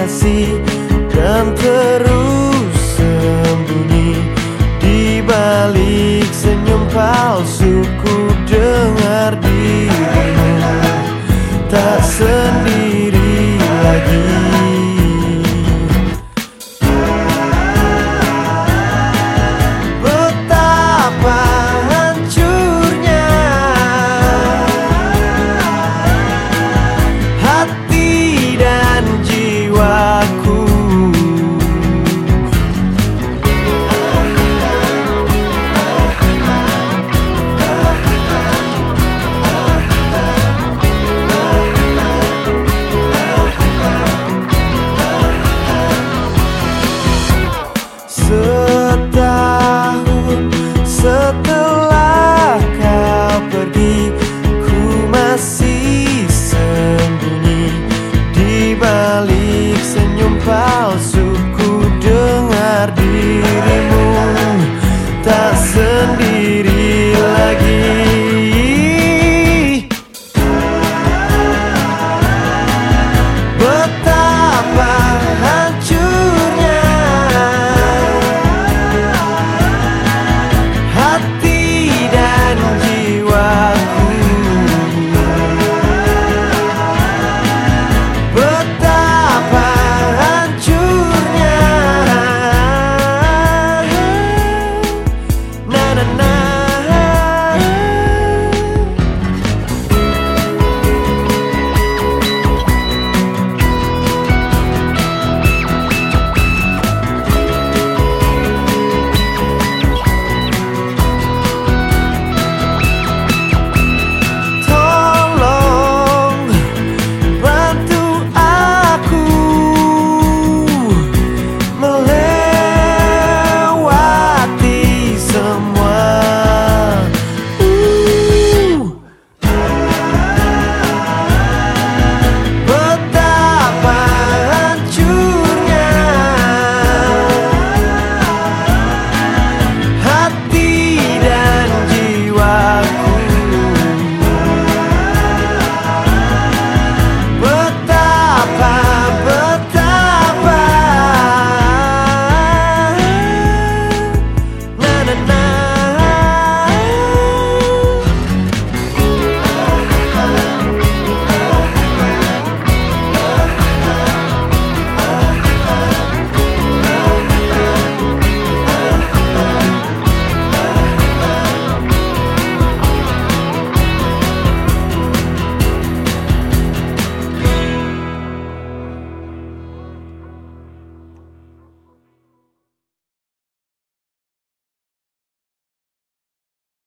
kasih kan terus sembunyi di balik senyum palsu ku dengar dirimu tak sendiri lagi.